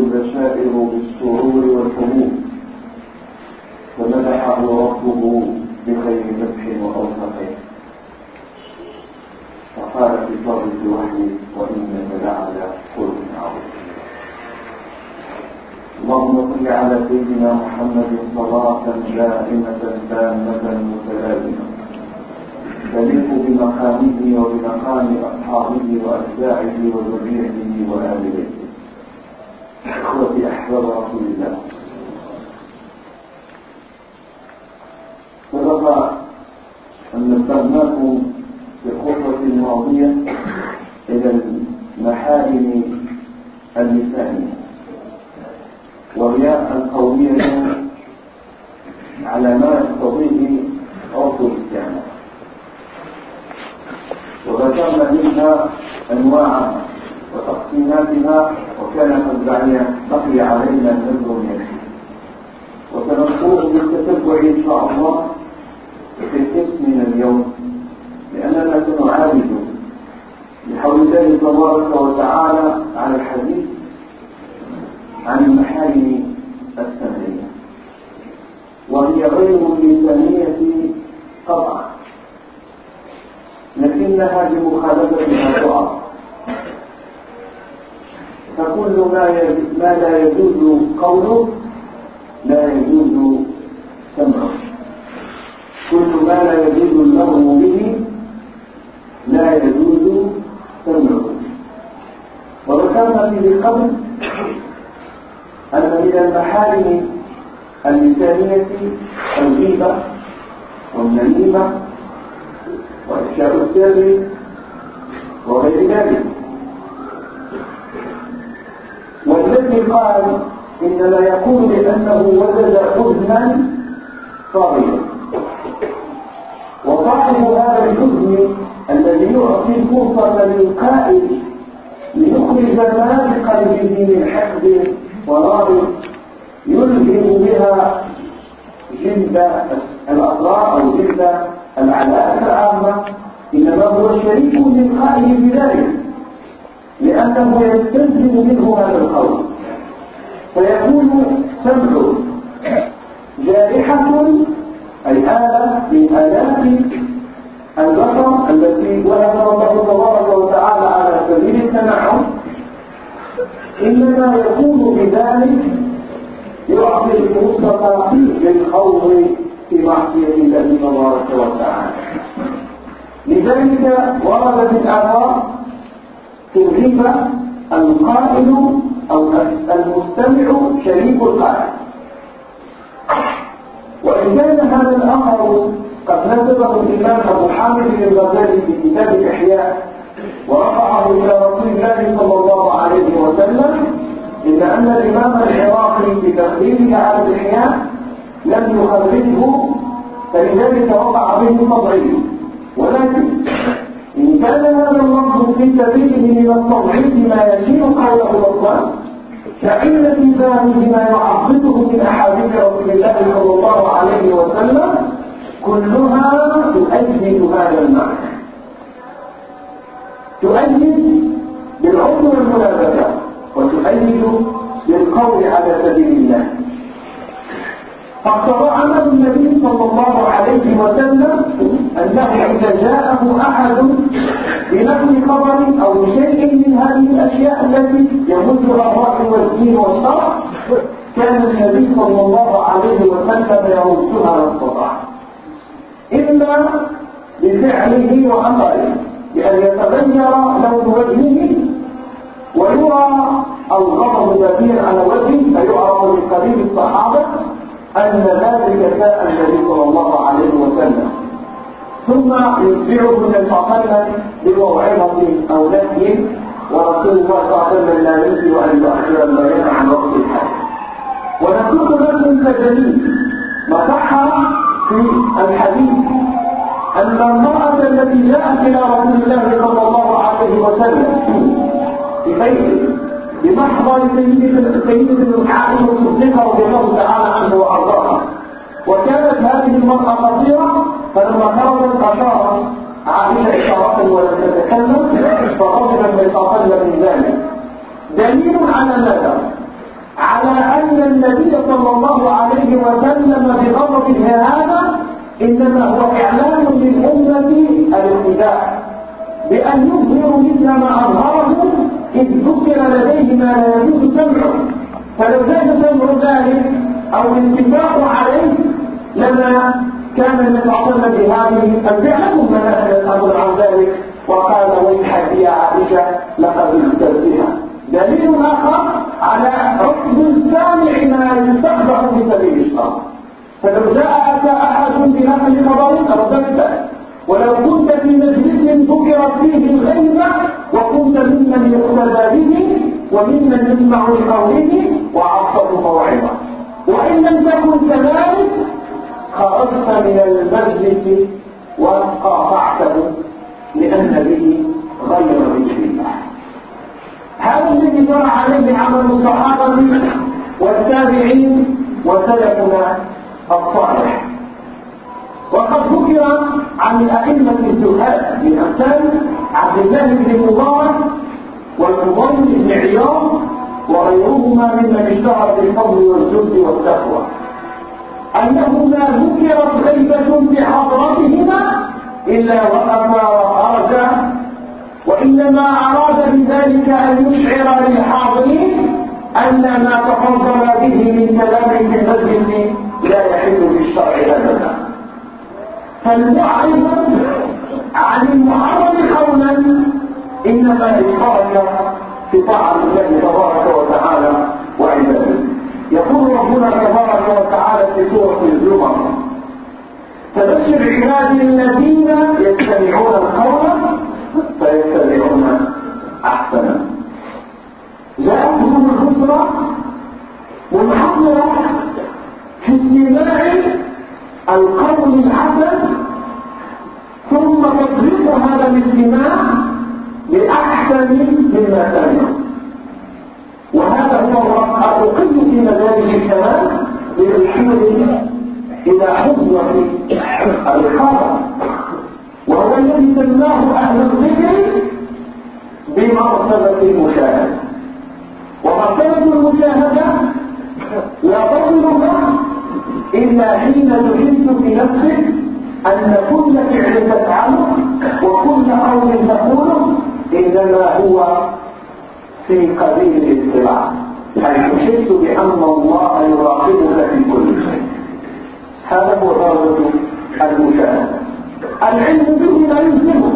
البشائر بالسرور والحبوب فمدحه ربه بخير مدح واوثقه فقال في صدر الوحي وإنك لعلى خلق عظيم. اللهم صل على سيدنا محمد صلاة دائمة تامة متلازمة. تليق بمقامه وبمقام أصحابه وأتباعه وذريته وآل بيته إخوتي أحباب رسول الله. سبق أن نبهناكم في الخطوة الماضية إلى المحارم اللسانية وهي القوية على ما يقتضيه عرف الاستعمال وذكرنا منها أنواعها وتقسيماتها قد بقي علينا نذر يكفي وسنقول بالتتبع إن شاء الله في القسم من اليوم لأننا سنعالج بحول الله تبارك وتعالى على الحديث عن المحارم السمعية وهي غير اللسانية قطعا لكنها بمخالفتها تعرف فكل ما ما لا يجوز قوله لا يجوز سمعه. كل ما لا يجوز اللغو به لا يجوز سمعه. وذكرنا في قبل أن من المحارم اللسانية الغيبة والنميمة وإفشاء السر وغير ذلك. والذي قال إنما يكون لأنه وجد حزنا صغيرا وصاحب هذا الحزن الذي يعطي الفرصة للقائد ليخرج ما بقلبه من حقد ونار يلهم بها جلد الأسرار أو جلد العلاء العامة. إنما هو شريك للقائد بذلك لأنه يستلزم منه هذا القول. فيكون سمع جارحة أي آلة من آلات البشر التي وهب الله تبارك وتعالى على سبيل التنعم. إنما يكون بذلك يعطي الفرصة للخوض في معصية الله تبارك وتعالى. لذلك وردت الآثار ترغب القائل أو المستمع شريك القائل وإن كان هذا الأمر قد نسبه الإمام أبو حامد الغزالي في كتاب الإحياء ورفعه إلى رسول الله صلى الله عليه وسلم إلا أن الإمام العراقي في تقريره على الإحياء لم يخرجه فلذلك وقع به تضعيف ولكن إن كان هذا اللفظ في سبيله من التضعيف ما يشير قوله الأطلال فإن في ذلك ما يعضده من أحاديث رسول الله صلى الله عليه وسلم كلها تؤيد هذا المعنى. تؤيد بالعضو والمنافسة وتؤيد بالقول على سبيل الله. فاقتضى عمل النبي صلى الله عليه وسلم أنه إذا جاءه أحد بنقل خبر أو شيء من يوجه الرأي والدين والشرع كان النبي صلى الله عليه وسلم يردها ما استطاع إما بفعله وأمره بأن يتغير لون وجهه ويرى الغضب بكير على وجهه فيعرف من قليل الصحابة أن ذلك جاء النبي صلى الله عليه وسلم. ثم يتبعه عليه وسلم بموعظة أو نهي ورسول الله صلى الله عليه وسلم لا يمكن أن يؤخر البيان عن وقت الحاجة ونقول لكم كدليل ما صح في الحديث أن المرأة التي جاءت إلى رسول الله صلى الله عليه وسلم في بيته بمحضر سيدة سيدة عائشة الصديقة رضي الله تعالى عنه وأرضاها وكانت هذه المرأة قصيرة فلما خرجت أشارت عائشة إشارة ولم تتكلم فغضب وسلم من ذلك. دليل على ماذا؟ على أن النبي صلى الله عليه وسلم بغضبه هذا إنما هو إعلان للأمة الاتباع. بأن يظهروا مثل ما أظهره إذ ذكر لديه ما لا يجوز سمعه. فلو زاد سمع ذلك أو الاتفاق عليه لما كان وسلم بهذه الفعل ثم نزل الأمر عن ذلك وقال ويحك يا عائشة لقد اخترتها دليل آخر على رفض السامع ما يستقبح في سبيل الشرع فلو جاء أحد بنقل خبر رددت ولو كنت في مجلس ذكرت فيه الغيبة وكنت ممن يقتدى به وممن يسمع لقوله وعصب موعظة. وإن لم تكن كذلك خرجت من المجلس وقاطعته لأن به غير ذكر الله. هذا الذي جرى عليه عمل الصحابة والتابعين وسلفنا الصالح. وقد ذكر عن الأئمة الزهاد من أمثال عبد الله بن المبارك والفضيل بن عياض وغيرهما ممن اشتهر بالفضل والجد والتقوى. أنه ما ذكرت غيبة بحضرتهما إلا وقفا وخرجا وإنما أراد بذلك أن يشعر للحاضرين أن ما تفضل به من كلام في المسجد لا يحل بالشرع أبدا فالمعرض عن المحرم قولا إنما اشترك في طاعة الله تبارك وتعالى وعباده. يقول ربنا تبارك وتعالى في سورة الزمر فبشر عبادي الذين يتبعون القول فيتبعون احسنه جاءتهم الخسرة والحضرة في استماع القول الحسن ثم تطبيق هذا الاستماع بأحسن مما سمع وهذا هو الرقي في مدارج الكلام للحمل إلى حظوة الخبر وهو الذي سماه أهل الذكر بمرتبة المشاهدة. ومرتبة المشاهدة لا تصل له إلا حين تحس في نفسك أن كل فعل تفعله وكل قول تقوله إنما هو في قبيل الاطلاع. أي تحس بأن الله يراقبك في كل شيء؟ هذا هو درجة المشاهدة. العلم به لا يلزمه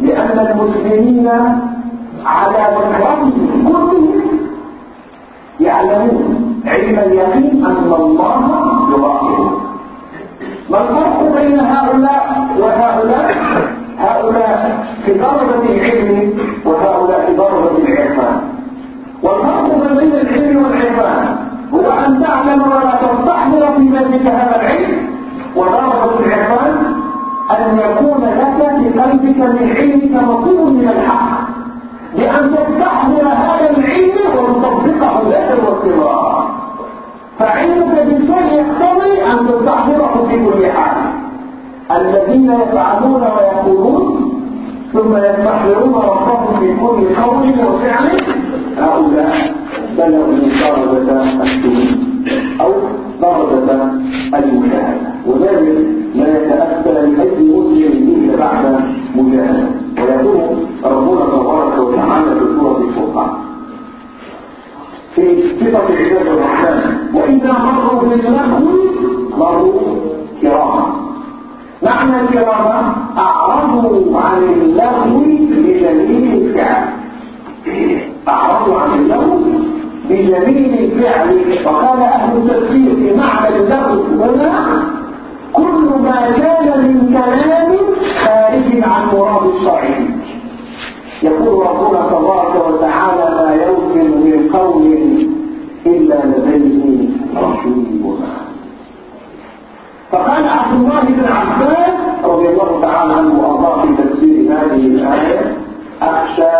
لأن المسلمين على مكرمهم كلهم يعلمون علم اليقين أن الله يراقبه. ما الفرق بين هؤلاء وهؤلاء؟ هؤلاء في درجة العلم قلبك من علمك نصيب من الحق. بأن تستحضر هذا العلم وتطبقه لك واستمرارا فعلمك بالشيء يقتضي أن تستحضره في كل حال. الذين يفعلون ويقولون ثم يستحضرون ربهم في كل قول وفعل هؤلاء بلغوا درجة السلوك أو درجة المشاهدة وذلك لا يتأثر لأي مسلم إلا بعد مجاهدة ويقول ربنا تبارك وتعالى في سورة الفرقان. في صفة عباد الرحمن. وإذا مروا باللغو مروا كراما. معنى الكرامة أعرضوا عن اللغو بجميل الفعل. أعرضوا عن اللغو بجميل الفعل. وقال أهل التفسير في معنى اللغو هنا كل ما كان من كلام عن مراد الشرع يقول ربنا تبارك وتعالى ما يمكن من قول إلا لديه رقيب. فقال عبد الله بن عباس رضي الله تعالى عنه وأرضاه في تفسير هذه الآية أخشى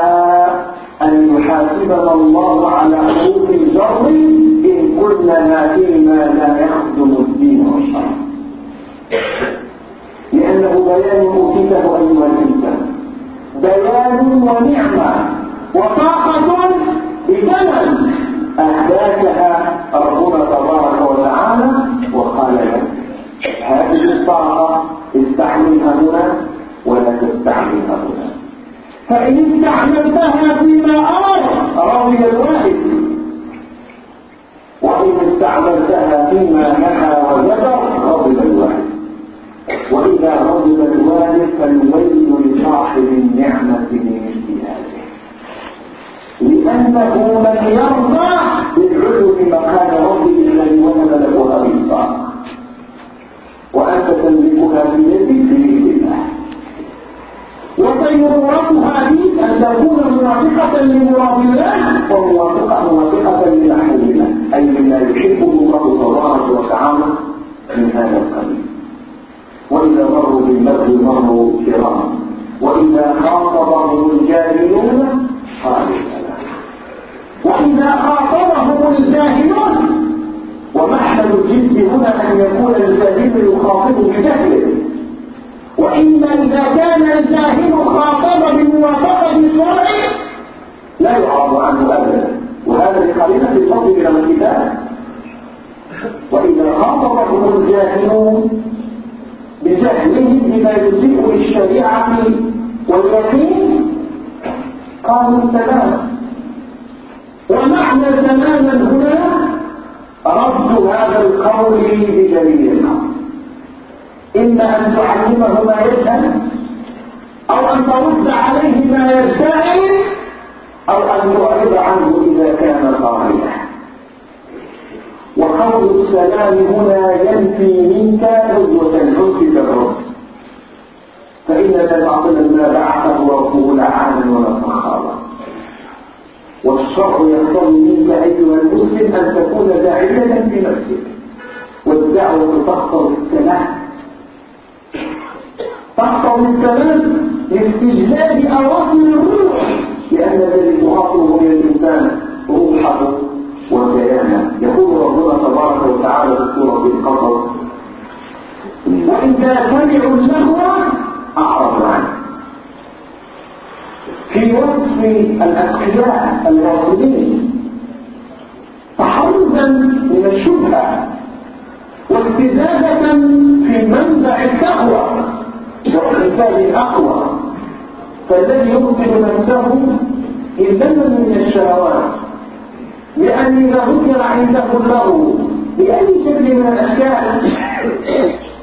أن يحاسبنا الله على حروف الجر إن كنا فيما لا يخدم الدين والشرع. لأنه بيان اوتيته ايها الانسان بيان ونعمة وطاقة بثمن أهداكها ربنا تبارك وتعالى وقال لك هذه الطاقة استعملها هنا ولا تستعملها هنا. فإن استعملتها فيما أمر رضي الواحد. وإن استعملتها فيما نهى الواحد وإذا غضب الوالد فالويل لصاحب النعمة من اجتهاده. لأنه من يرضى بالعلو بمكان ربه الذي وهب له الطاقة وأنت تملكها بيدك بإذن الله. وضرورتها بك أن تكون موافقة لمراد الله وموافقة موافقة لنحو الله أي مما يحبه الله تبارك وتعالى من هذا القبيل وإذا مروا بالمرء مروا كراما وإذا خاطبهم الجاهلون قالوا سلاما وإذا خاطبهم الجاهلون ومحمل الجد هنا أن يكون الجاهل يخاطب بجهله وإما إذا كان الجاهل خاطب بموافقة الشرع لا يعرض عنه أبدا وهذا بقرينة الفضل إلى الكتاب وإذا خاطبهم الجاهلون بجهلهم بما يسيء للشريعة واليقين قالوا سلام ومعنى تماما هنا رد هذا القول بدليل إما أن تعلمه ما يجهل أو أن ترد عليه ما يدعي تعرض عنه إذا كان قائلا وقول السلام هنا ينفي منك عدوة الحب في الرد فإن النبي ما بعثه ربه لعانا ولا سخابا والشرع يقتضي منك أيها المسلم أن تكون داعية في نفسك. والدعوة تقتضي السلام. تقتضي السلام لاستجلاب أواصر الروح. لأن الذي تخاطبه من الإنسان روحه وكيانه يقول ربنا تبارك وتعالى في سورة القصص وإذا سمعوا اللهو أعرض عنه. في وصف الأتقياء الواصلين تحرزا من الشبهة واستزادة في منبع التقوى والقتال الأقوى. فالذي يبطل نفسه إنما من الشهوات. لأن إذا ذكر عنده له بأي شكل من الأشكال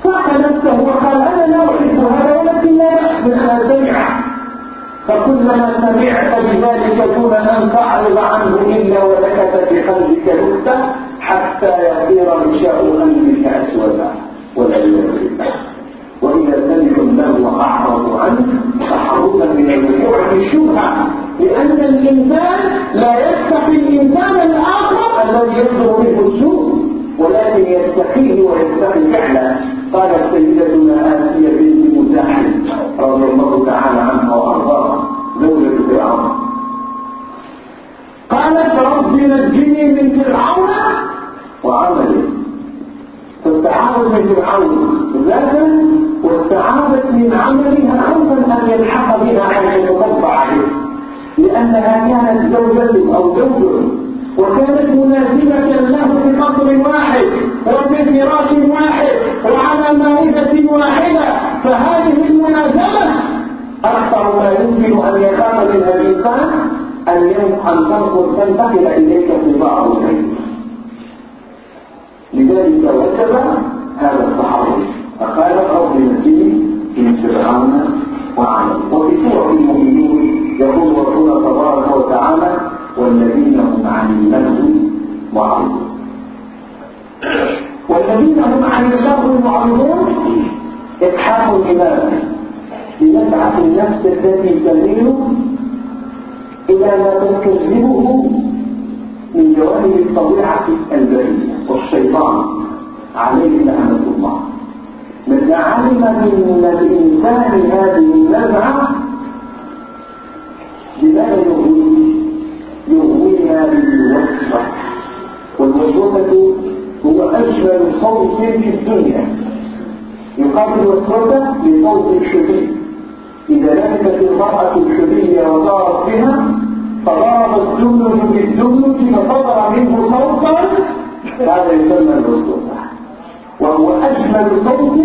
صاح نفسه وقال أنا لا أحب هذا ولكن لا أحسن أن أستمع. فكلما سمعت بذلك دون أن تعرض عنه إلا ولكت في قلبك نكتة حتى يصير غشاء قلبك أسودا والعياذ بالله وإذا سمعوا له أعرضوا عنه تحرزا من في الشبهة لأن الإنسان لا يتقي الإنسان الآخر الذي يصدر منه السوء ولكن يتقيه ويتقي فعله قالت سيدتنا آسية بنت مزاحم رضي الله تعالى عنها وأرضاها زوجة فرعون. قالت رب نجني من فرعون وعمله فاستعاذت من فرعون. ذاتا واستعاذت من عملها خوفا أن يلحق بها حيث يتطبع عليه. لأنها كانت زوجة أو زوج وكانت ملازمة له في قصر واحد وفي فراش واحد وعلى مائدة واحدة. فهذه الملازمة أكثر ما يمكن أن يخاف منها الإنسان أن أن تنتقل إليك في بعض العلم لذلك وجب هذا التحرر فقال رب نجني من فرعون وعمل وفي سورة المؤمنين يقول رسول تبارك وتعالى والذين هم عن اللغو معرضون. والذين هم عن اللغو معرضون؟ إتحاف الإمام. ليدعى النفس التي تميل إلى ما تكذبه من جوانب الطبيعة البرية والشيطان. عليه لعنة الله. من علم من الإنسان هذه النزعة يغوي يغويها بالوسوسة والوسوسة هو أجمل صوت في الدنيا. يقابل الوسوسة بصوت شديد. إذا لبست المرأة الشدية وصارت بها فضرب الجمل بالجمل فصدر منه صوتا هذا يسمى الوسوسة وهو أجمل صوت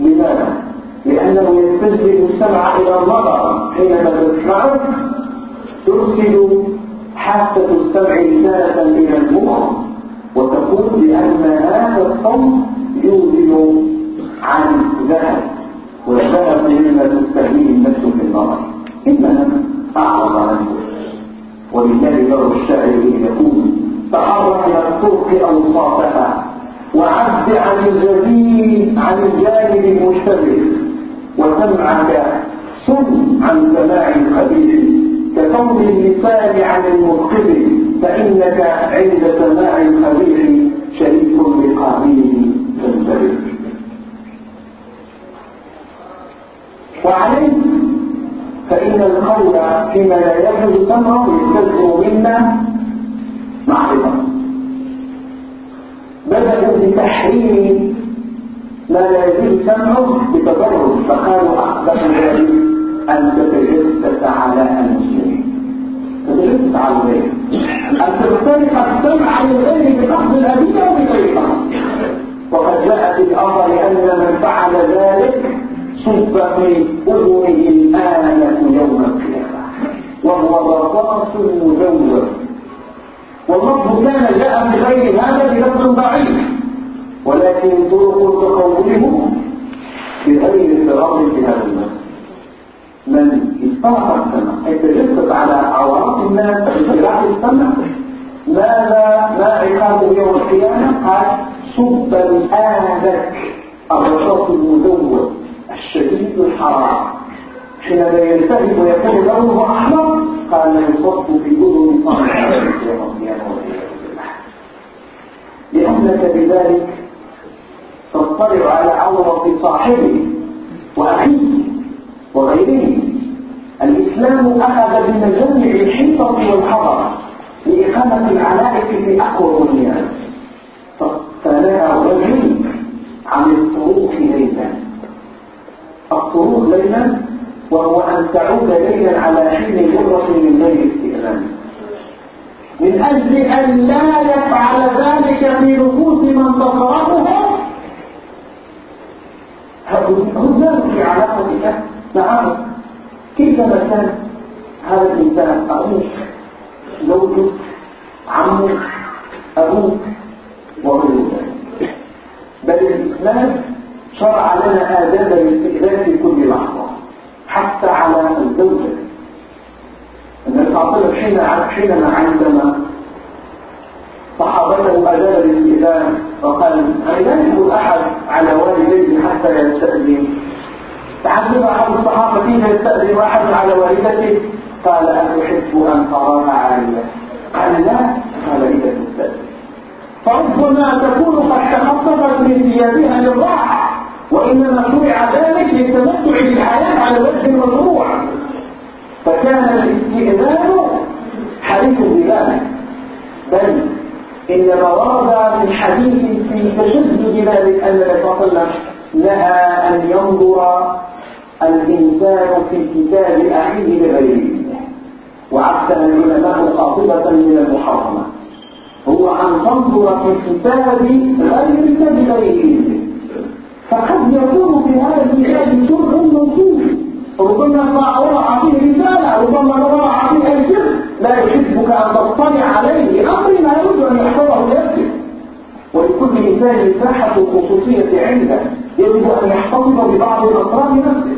لماذا؟ لأنه يستجلب السمع إلى النظر حينما تسمعه ترسل حاسة السمع رسالة إلى المخ وتقول بأن هذا الصوت يوزن عن الذهب والذهب مما تستهيه النفس في النظر إنما أعرض عنه دار الشاعر يقول تحرك الطرق أوصافها. وعد عن الجديد عن الجانب المشتبه وسمعك صن عن سماع الخبيث كصوت اللسان عن المثقل فإنك عند سماع الخبيث شريك لقابيل تنتبه. وعليه فإن القول فيما لا يجوز سمعه يستلزم منا معرفة. بدأوا بتحريم ما لا يجوز سمعه بتضرر فقالوا أقبح ذلك أن تتجسس على المسلمين. تتجسس على الغير أن تختلف السمع عن الغير بقصد الأدلة وبطريقة وقد جاء في الأمر أن من فعل ذلك صب في أذنه الآية يوم القيامة. وهو رصاص مزور واللفظ كان جاء بغير هذا بلفظ ضعيف. ولكن طرق تقوله بغير اضطراب في هذا النص من استرق السمع يتجسس على عورات الناس باتباع السمع ماذا ما عقابه يوم القيامة؟ قال صب الآذك الرصاص المدور الشديد الحرارة. حينما يلتهب ويكون لونه أحمر قال يصب في أذن صانع لأنك بذلك تطلع على عورة صاحبه وأخيه وغيره. الإسلام أخذ بمجمع الحنطة والحضر لإقامة العلائق في أقوى بنيان فنهى الرجل عن الطرق ليلا. الطرق ليلا وهو أن تعود ليلا على حين مرة من ليل استئذان من أجل أن لا يفعل ذلك في نفوس من تصرفه هدام في علاقتك معه. كيفما كان هذا الإنسان؟ أخوك زوجك عمك أبوك وغير ذلك بل الإسلام شرع لنا آداب الاستئذان في كل لحظة حتى على الزوجة. النبي صلى الله عليه وسلم حينما عندما صحابته أداب الاستئذان وقال لا يجب أحد على والديه حتى يستأذن. تعجب أحد الصحابة كيف يستأذن أحد على والدته؟ قال أتحب أن تراها عالية قال لا. قال إذا تستأذن. فربما تكون قد تخطفت من ثيابها للراحة وإنما شرع ذلك للتمتع بالحياة على وجه المشروع. فكان الاستئذان حديث بذلك بل إنما ورد من حديث في تشدد ذلك أن النبي صلى الله عليه وسلم نهى أن ينظر الإنسان في كتاب أخيه بغيره وعدها العلماء قاطبة من المحرمات هو أن تنظر في كتاب غيرك بغيره فقد يكون في هذا الكتاب سر موجود. ربما وضع فيه رسالة ربما وضع فيه ألسنة أن تطلع عليه أمر ما يريد أن يحفظه لنفسه. ولكل إنسان مساحة الخصوصية عنده يجب أن يحتفظ ببعض الأسرار نفسه.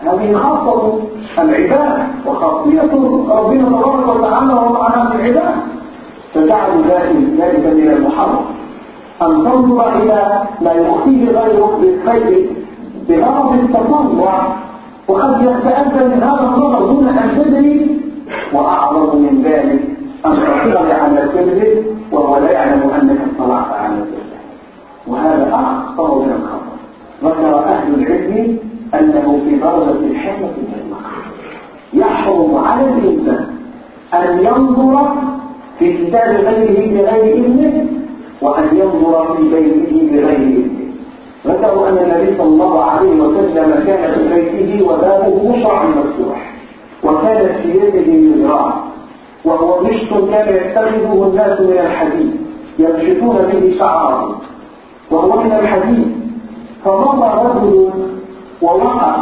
هذه خاصة العباد وخاصية ربنا تبارك وتعالى ومعنى العباد. فجعل ذلك من المحرم. أن تنظر إلى ما يخفيه غيرك بالخير بغرض التطوع. وقد يتأذى من هذا النظر دون أن تدري وأعظم من ذلك أن تطلع على سره وهو لا يعلم أنك اطلعت على سره وهذا أخطر من الخطر ذكر أهل العلم أنه في درجة الحكمة من يحرم على الإنسان أن ينظر في كتاب غيره بغير إذنه وأن ينظر في بيته بغير إذنه ذكروا أن النبي صلى الله عليه وسلم كان في بيته وبابه مشرع مفتوح. وكانت في يده مزرعة وهو مشط كان يتخذه الناس من الحديد. يمشطون به شعره وهو من الحديد. فمضى رجل ووقع.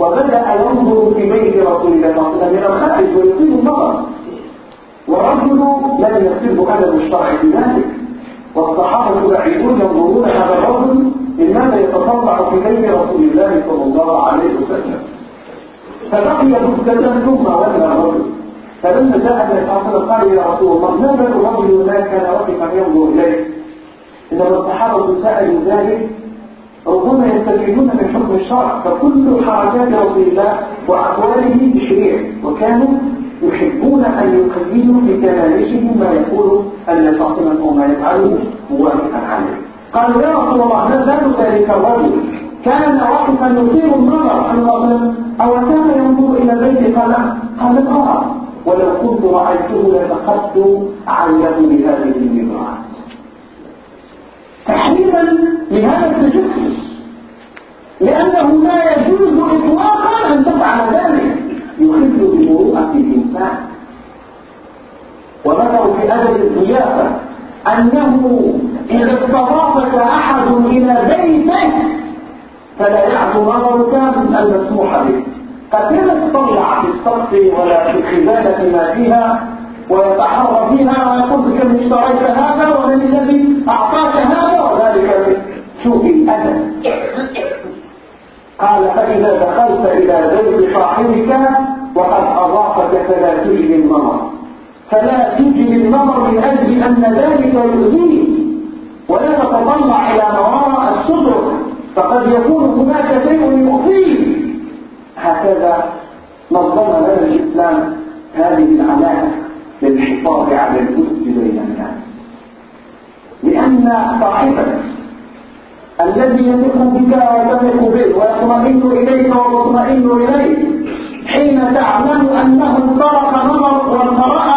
وبدأ ينظر في بيت رسول الله صلى الله عليه وسلم. من الخارج ويطيل النظر. والرجل لم يصبه أدب الشرع في ذلك. والصحابة بعيدون ينظرون هذا الرجل لماذا يتطلع في بيت رسول الله صلى الله عليه وسلم. فبقي مبتدا ثم ولى الرجل. فلما جاء النبي صلى الله عليه وسلم قال يا رسول الله ما بال الرجل هناك؟ كان واقفا ينظر إليه. إنما الصحابة سألوا ذلك. ربما يستفيدون من حكم الشرع فكل حركات رسول الله وأقواله تشريع وكانوا يحبون أن يقيدوا كمالشهم ما يقول ان فاطمه أو ما يفعله موافقا عليه. قالوا يا رسول الله بال ذلك الرجل؟ كان واقفا يثير النظر عن أو كان ينظر إلى البيت قال قال ارى ولو كنت رأيته لفقدت عينه بهذه المرأة. تحريما لهذا التجسس لأنه لا يجوز إطلاقا أن تفعل ذلك. يخل بمروءة الإنسان. وذكروا في أدب الضيافة أنه إذا استضافك أحد إلى بيته فلا يعفو نظرك المسموح به. قد لا تطلع في السقف ولا في الخزانة ما فيها ويتحرى فيها ويقول كم اشتريت هذا ومن الذي أعطاك هذا وذلك سوء الأدب. قال فإذا دخلت إلى بيت صاحبك وقد أضافك فلا تجري النظر فلا تجري النظر من أجل أن ذلك يؤذيه ولا تتطلع إلى ما وراء الصدر فقد يكون هناك شيء يؤذيه هكذا نظم لنا الإسلام هذه العلامة للحفاظ على الأسد بين الناس. لأن صاحبك الذي يثق بك وتثق به ويطمئن إليك وتطمئن إليه حين تعلم أنه انطلق نظر وانطرأ ما كنت تخفيه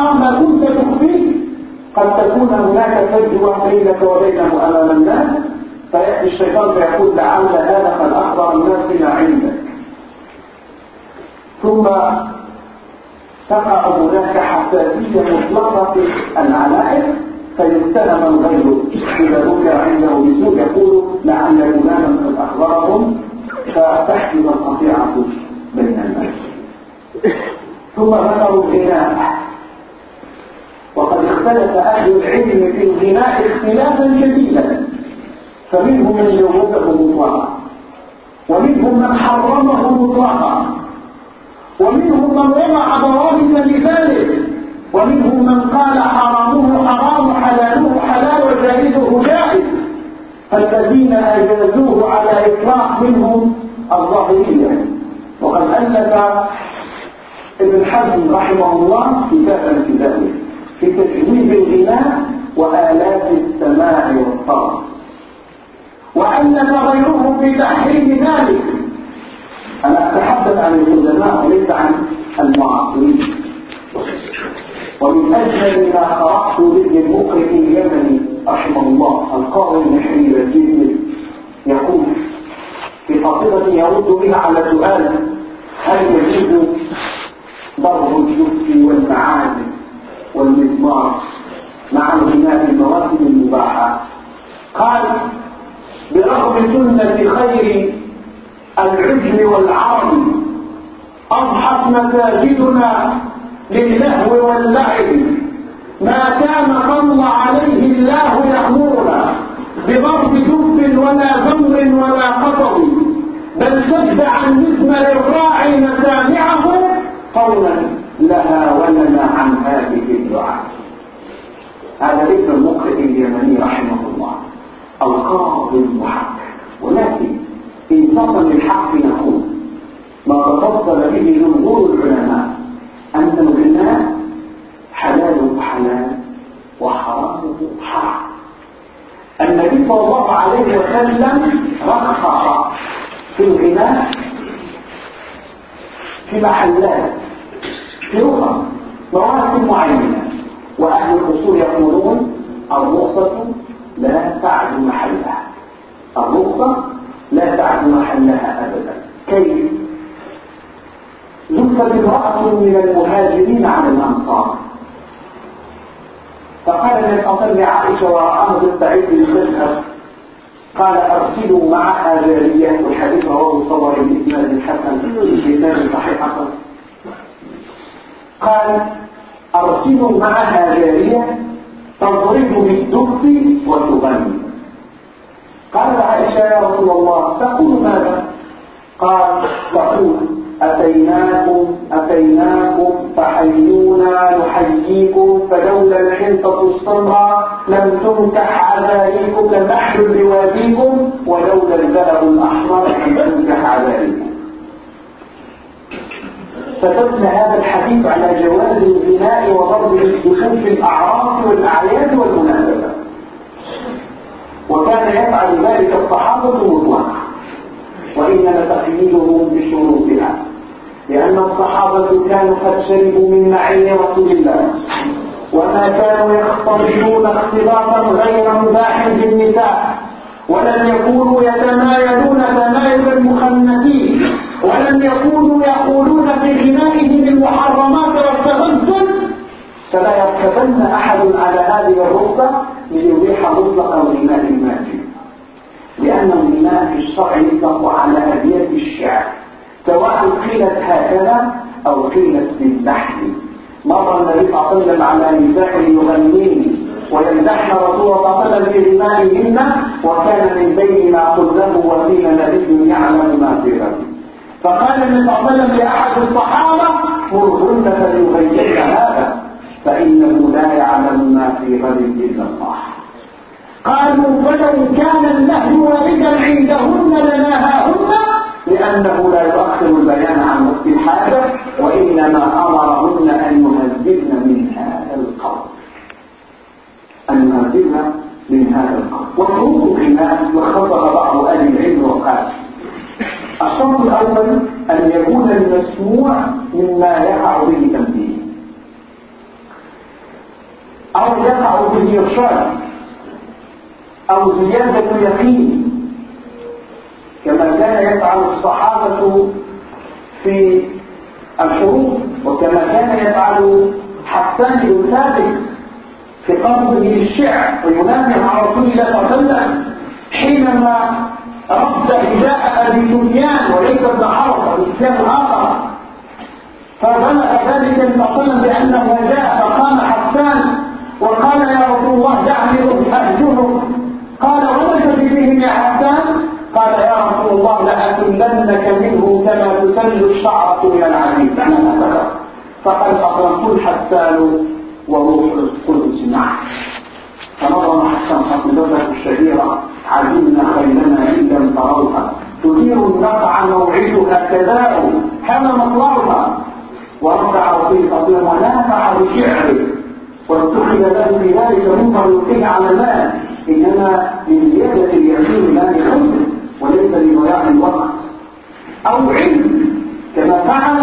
قد تكون هناك فجوة بينك وبينه أمام الناس فيأتي الشيطان فيقول لعل هذا قد أخبر الناس بما عندك. ثم تقع هناك حساسية مطلقة في العلائق فيتهم الغير إذا ذكر عنده بسوء يقول لعل فلانا قد أخبرهم فتحدث القطيعة بين الناس. ثم ذكروا الغناء. وقد اختلف أهل العلم في الغناء اختلافا شديدا فمنهم من جوزه مطلقا ومنهم من حرمه مطلقا ومنهم من وضع ضوابط لذلك ومنهم من قال حرامه حرام حلاله حلال وجائزه جائز فالذين أجازوه على إطلاق منهم الظاهرية. وقد ألف ابن حزم رحمه الله كتابا في ذلك. في تجويد الغناء وآلات السماع والطرب غيره في تحريم ذلك أنا أتحدث عن العلماء وليس عن المعاصرين. ومن أجل ما قرأت لابن المقرئ اليمني رحمه الله القاضي النحري الجديد يقول في قصيدة يرد بها على سؤال هل يجوز ضرب الجث والمعازف والمزمار مع انتماء المواسم المباحة قال برغم سنة خير العجل والعرب أضحت مساجدنا للهو واللعب. ما كان صلى عليه الله يأمرنا بضرب دب ولا زمر ولا قطر بل سد عن مزمر الراعي مسامعه قولا. لها ولنا عن هذه الدعاء. هذا ذكر المقرئ اليمني رحمه الله القاضي المحقق. ولكن انتصل للحق نقول ما تفضل به جمهور العلماء أن الغناء حلاله حلال وحرامه حرام. النبي صلى الله عليه وسلم رخص في الغناء في محلات رخص مواسم معينة وأهل الأصول يقولون الرخصة لا تعد محلها. الرخصة لا تعد محلها أبدا. كيف؟ زفت امرأة من المهاجرين على الأنصار. فقال عليه وسلم لعائشة ورآه بالبعيد لتذهب قال أرسلوا معها جارية والحديث رواه صور الإسناد الحسن في كتاب صحيح حسن قال أرسلوا معها جارية تضرب بالدف وتغني قال عائشة يا رسول الله تقول ماذا؟ قال تقول أتيناكم أتيناكم فحيونا نحييكم فلولا الحنطة السمراء لم تنكح عذاريكم لم أحلل بواديكم ولولا الذهب الأحمر لم تنكح عذاريكم فتبنى هذا الحديث على جواز الغناء وضرب في الأعراف والأعياد والمناسبات وكان يفعل ذلك الصحابة مطلقا. وإنما تقييدهم بشروطها. لأن الصحابة كانوا قد شربوا من معين رسول الله. وما كانوا يختلطون اختلاطا غير مباح بالنساء. ولم يكونوا يتمايلون تمايل المخنثين. ولم يكونوا يقولون في غنائهم المحرمات والتغزل فلا يركبن أحد على هذه الرخصه ليبيح مطلق الغناء الماجد لأن الغناء في الشرع يطلق على ابيات الشعر سواء قيلت هكذا أو قيلت باللحن. مر النبي صلى الله عليه وسلم على نساء يغنين ويمدحن رسول الله صلى الله عليه وسلم وكان من بين ما قلناه وفينا نبي يعلم ما في غد فقال النبي صلى الله عليه وسلم لاحد الصحابة مرهن فليغيرن هذا فإنه لا يعلم ما في غد إلا الله. قالوا فلو كان اللهو والدا عندهن لنهاهن لأنه لا يؤخر البيان عن وقت الحاجة وإنما أمرهن أن يهذبن من هذا القول أن يهذبن من هذا القول وشروط الغناء واختصر بعض أهل العلم وقال الشرط الأول أن يكون المسموع مما يقع به تنبيه أو يقع به إرشاد أو زيادة يقين كما كان يفعل الصحابة في الحروب وكما كان يفعل حسان بن ثابت في قرضه للشعر وينادي على رسول الله صلى الله عليه وسلم حينما رد إذاء أبي وليس ابن حرب الإسلام الآخر. فبلغ ذلك النبي بأنه جاء فقام حسان وقال يا رسول الله دعني أهجره قال تجد بهم يا حسان؟ قال يا رسول الله لأكلنك منه كما تسل الشعرة من العزيز فقد أكرمت الحسان وروح القدس. معه فنظم حسن خطيبته الشهيرة. عزمنا خيلنا إن لم تروها تدير النقع موعدها كذاء كان مطلعها ورفع فضيلا ونافع بشعره واتخذ له في ذلك منكر يلقيه على المال. إنما لزياده اليقين لا لخمسه وليس لضياع الوقت. أو علم كما فعل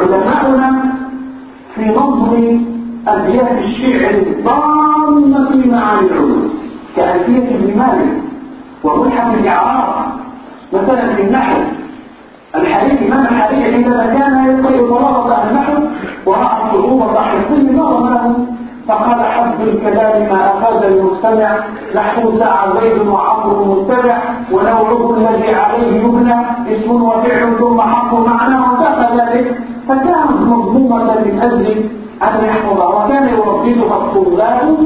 علماؤنا في نظم أبيات الشعر الضامه في معاني العلوم كالفيه ابن مالك وملحم الاعراب مثلا في النحو الحديث إمام الحديث عندما كان يلقي طلبة النحو ورأى صعوبة حفظه نظم له فقال حد الكلام ما أفاد المستمع نحن سعى زيد وعمر متبع ونوعه الذي عليه يبنى اسم وفعل ثم حق معنى وانتهى ذلك فكانت مضمومة من أجل أن يحفظها وكان يرددها الطلاب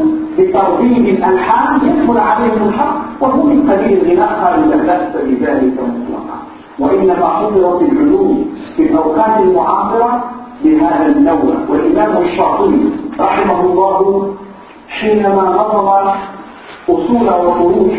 بترديد الألحان يدخل عليهم الحق وهو من قبيل الغناء قال لا بأس بذلك مطلقا. وإنما حضرت العلوم في الأوقات المعاصرة بهذا النوع. والإمام الشاطبي رحمه الله حينما نظم أصول وفروش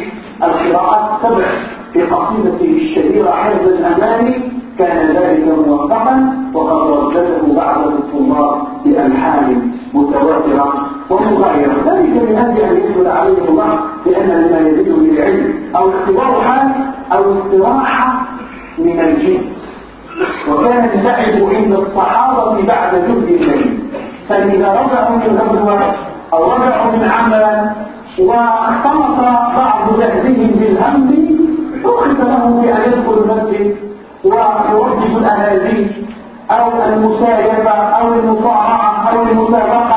القراءات سبع في قصيدته الشهيرة حفظ الأماني كان ذلك موفقا وقد ردده بعض الطلاب بألحان متواترة ومغايرة ذلك من أجل أن يدخل عليه الله لأن مما يزيده للعلم أو اختبار حال أو استراحة من الجنس. وكان اللعب عند الصحابة بعد جهد الليل فإذا رجعوا من غزوة أو رجعوا من عمل واختلط بعض جهدهم بالهم أخذ له بأن يدخل المسجد ويوجه الأهازيج أو المسايفة أو المصارعة أو المسابقة.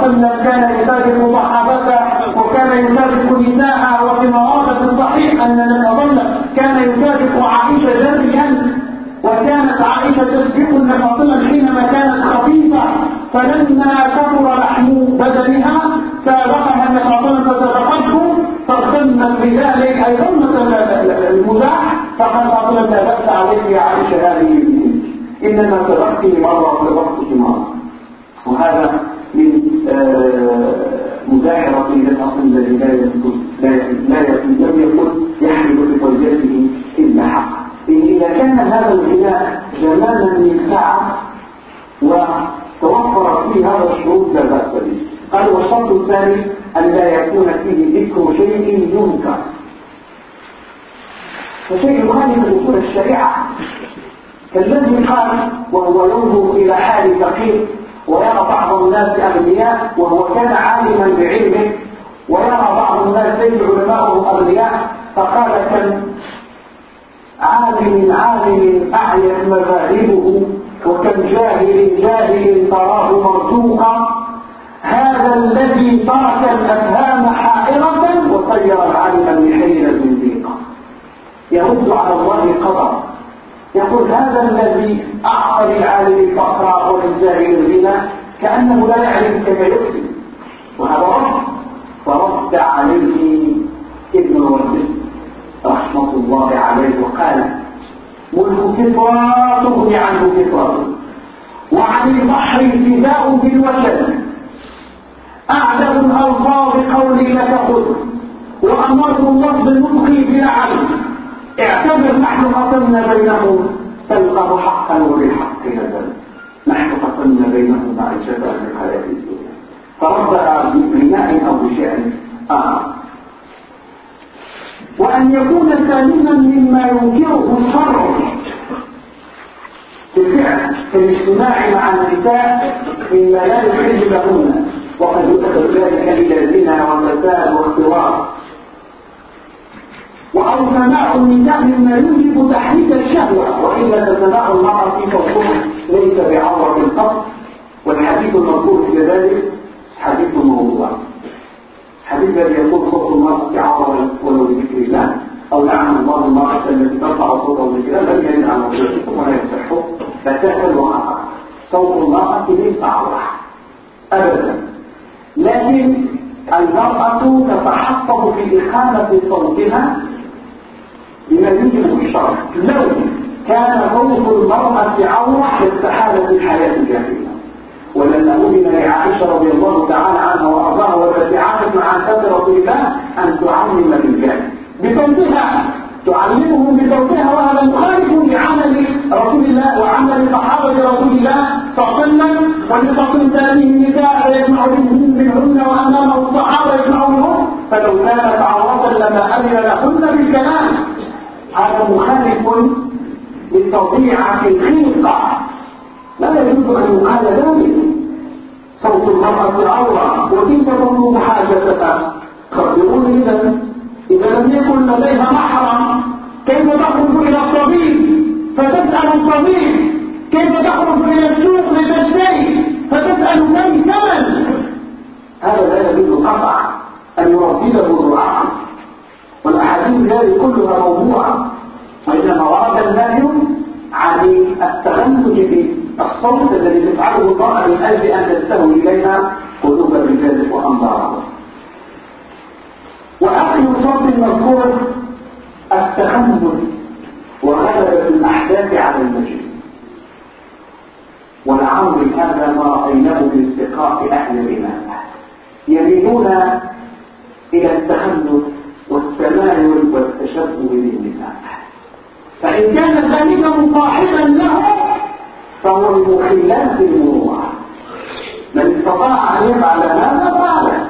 صلى كان يسابق صحابته وكان يسابق نساء وفي مواقف الصحيح أن النبي كان يسابق عائشة جريا وكانت عائشة تسبق النبي حينما كانت خفيفة فلما كبر لحم بدنها سابقها النبي فسبقته فاغتمت بذلك أي ضمة المزاح فقال صلى لا بأس عليك يا عائشة هذه. إنما سبقتني مرة وسبقتك مرة. وهذا من مزاحرة للأصل الذي لا يكون لا يكون لم يكن يحمل لزوجته إلا حقا إذا كان هذا الغناء جمالا ينفع وتوفرت فيه هذا الشروط لا بأس به قال والشرط الثاني أن لا يكون فيه ذكر شيء ينكر فشيء يخالف اصول الشريعة كالذي قال وهو ينظر إلى حال فقير ويرى بعض الناس أغنياء وهو كان عالما بعلمه ويرى بعض الناس ليس علماءه أغنياء فقال كم عالم عالم أعيت مذاهبه وكم جاهل جاهل تراه مرزوقا هذا الذي ترك الأفهام حائرة وطير العالم بحيلة زنديقا يرد على الله قدر. يقول هذا الذي أعطى للعالم الفقر وللجاهل الغنى كأنه لا يعرف كيف يحسن وهذا رد. فرد عليه ابن الوزير رحمة الله عليه وقال كفرى تغني عنه كفرى وعن البحر ابتداء بالوجد أعجب الألفاظ قولي لك خذ وأمر اللفظ النطق بلا علم اعتبر نحن قسمنا بينهم تلقى حقا وبالحق نزل نحن قسمنا بينهم معيشة في الحياة الدنيا. فربها ببناء أو بشعر آخر وأن يكون سالما مما ينكره الشرع بالفعل الاجتماع مع النساء مما لا يحل لهن وقد يدخل ذلك إلى الزنا والفساد واختراق أو سماع النساء مما يوجب تحريك الشهوة وإلا فسماع المرأة في صوته عورة أبدا. لكن المرأة تتحفظ في إقامة صوتها بما يوجب الشرع لو كان صوت المرأة عورة لاستحالت الحياة الجاهلية. ولما أذن لعائشة رضي الله تعالى عنها وأرضاها والتي عاشت مع رسول الله أن تعلم الرجال بصوتها. تعلمهم بصوتها وهذا مخالف لعمل رسول الله وعمل صحابة رسول الله وسلم والنبي تأتيه النساء فيسمع منهن وأمامه الصحابة يسمعونهم فلو كانت عورة لما أذن لهن بالكلام. هذا مخالف للطبيعة الخلقة. لا يجوز أن يقال ذلك. صوت المرأة عورة وكيف تطلب حاجتها خبروني إذا إذا لم يكن لديها محرم كيف تخرج إلى الطبيب؟ فتسأل الطبيب. كيف تخرج إلى السوق لتشتري فتسأل كم ثمن؟ قطع أن يردده عقل والأحاديث هذه كلها موضوعة. وإنما ورد النهي عن التغنج بالصوت الذي تفعله المرأة من أجل أن تستهوي إليها قلوب الرجال وأنظارهم. وأخر صوت المذكور التغنج وغلبة الأحداث على المجلس ولعمر هذا ما رأيناه باستقاء أهل الإمام يميلون إلى التهنج والتمايل والتشبه بالنساء. فإن كان ذلك مصاحبا له فهو من مخلات المروءة. من استطاع أن يفعل هذا فعله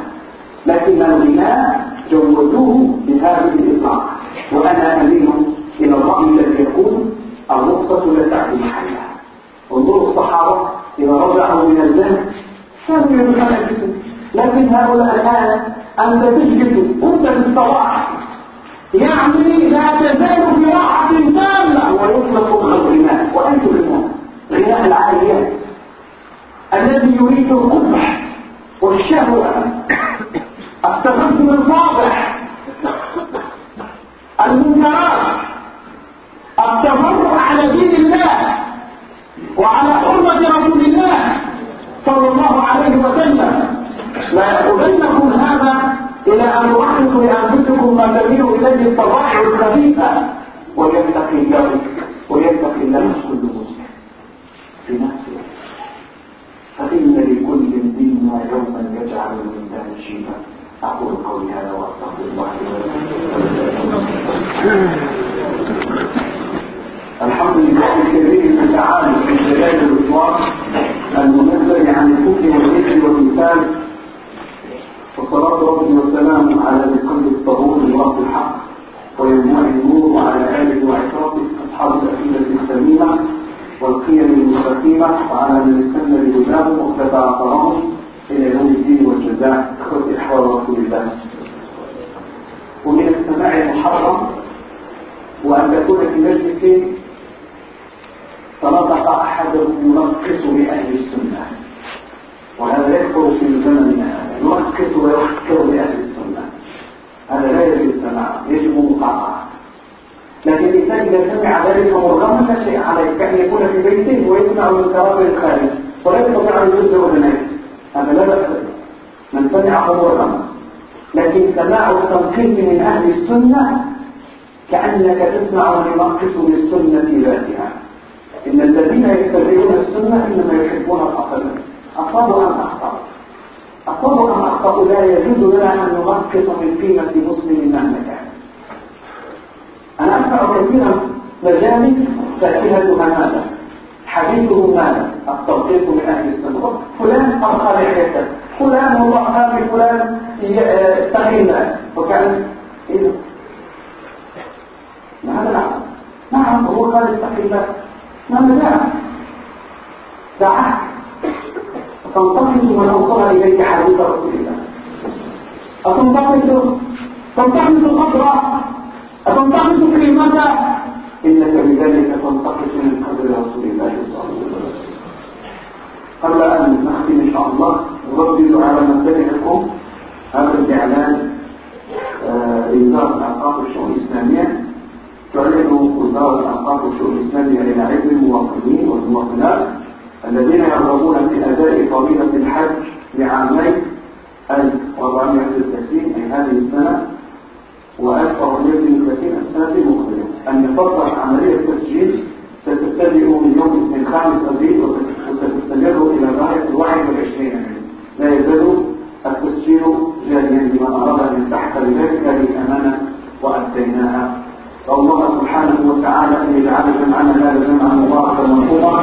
لكن الغناء جوزوه بهذه الإطلاق. وأنا أمين إلى الرأي الذي يقول الرخصة لا تعدي محلها. انظروا الصحابة إذا رجعوا من كانوا يدخلون الجسم لكن هؤلاء الآن أنت تجد كنت بالصباح يعني لا تزال في راحة تامة. ويطلق الغناء. وأي غناء. غناء العاليات. الذي يريد القبح والشهوة التقدم الواضح المنكرات التمرد على دين الله وعلى حرمة رسول الله صلى الله عليه وسلم لا يأخذنكم هذا إلى أن تحرقوا لأنفسكم ما تميل إليه الطبائع الخبيثة ويتقي الله ويتقي الله كل مسلم في نفسه فإن لكل دين يوما يجعل من ذلك شيئا أقول قولي هذا وأستغفر الله الحمد لله الكريم المتعال في جلال الإطلاق المنزل عن الكفر والذكر والمثال وصلاة ربي وسلامه على ذكر الطهور الواصل الحق ويمنع النور وعلى آله وعشرته أصحاب الأسئلة السليمة والقيم المستقيمة وعلى من استنى بهداهم واقتفى أثرهم إلى يوم الدين والجزاء إخوة إحوال رسول الله ومن السماع المحرم وأن تكون في مجلس فنطق أحدهم ينقص بأهل السنة وهذا يكثر في زمننا هذا ينقص ويحكر بأهل السنة هذا يجب مقاطعة لكن الإنسان إذا سمع ذلك مرغما لا شيء عليه كأن يكون في بيته ويسمع من كرامة الخارج ولا يستطيع أن يجد أذنيه هذا لا بأس من سمعه مرغما لكن سماع التنقيص من أهل السنة كأنك تسمع من بالسنة ذاتها. إن الذين يتبعون السنة إنما يحبون الأقل أصابوا أم أخطأوا. أصابوا أم أخطأوا لا يجوز لنا أن ننقص من قيمة مسلم مهما كان. أنا أسمع كثيرا مجالس فاكهتها ماذا؟ حديثه ماذا؟ التوقيت من أهل السنة. فلان أرخى لحيته فلان والله هذا فلان استغل وكان إذا ماذا نعم نعم هو قال استقل ماذا؟ جاء دعاه. تنتقص من أوصل إليك حديث رسول الله. أتنتقص تنتقص القدر أتنتقص كلمته إنك بذلك تنتقص من قدر رسول الله صلى الله عليه وسلم. قبل أن نختم إن شاء الله نردد على مسائلكم هذا الإعلان لوزارة الأوقاف والشؤون الإسلامية. تعلن وزارة الأوقاف والشؤون الإسلامية إلى علم المواطنين والمواطنات الذين يرغبون في أداء فريضة الحج لعامين 1430 أي هذه السنة و1430 السنة المقبلة أن يفضل عملية التسجيل ستبتدئ من يوم من 5 أبريل وستستمر إلى غاية الواحد والعشرين. لا يزال التسجيل جاريا لمن أراد أن يلتحق بذلك هذه الأمانة وأديناها. نسأل الله سبحانه وتعالى أن يجعل جمعنا هذا جمعا مباركا مرحوما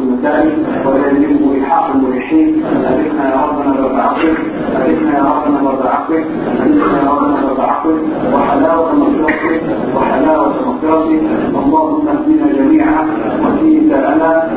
الثاني ولا يلزمه إلحاق الملحين أذقنا يا ربنا رب عقل أذقنا يا ربنا رب عقل أذقنا يا ربنا رب عقل وحلاوة مصيرتك وحلاوة مصيرتك اللهم اهدنا جميعا. وفيه سألنا